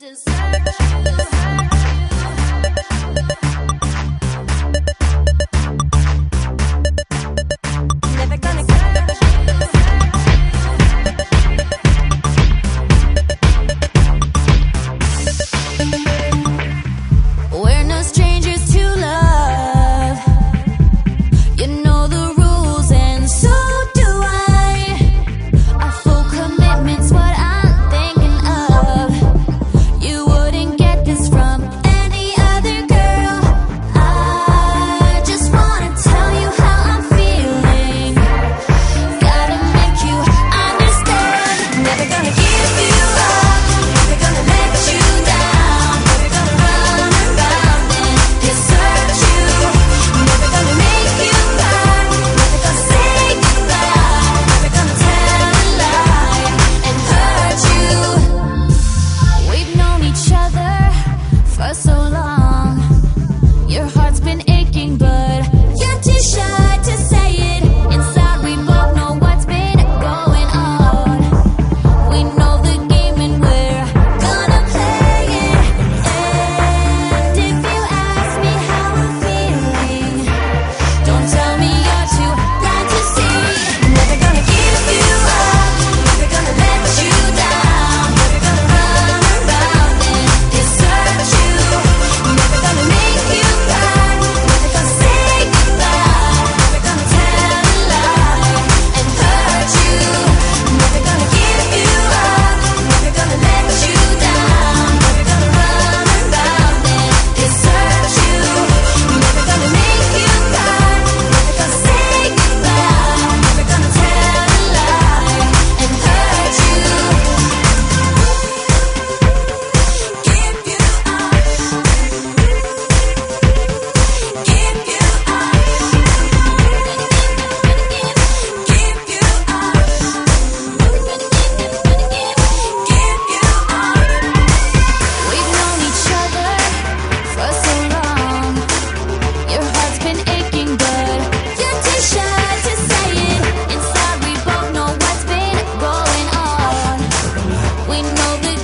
Deserve Your heart's been aching, but always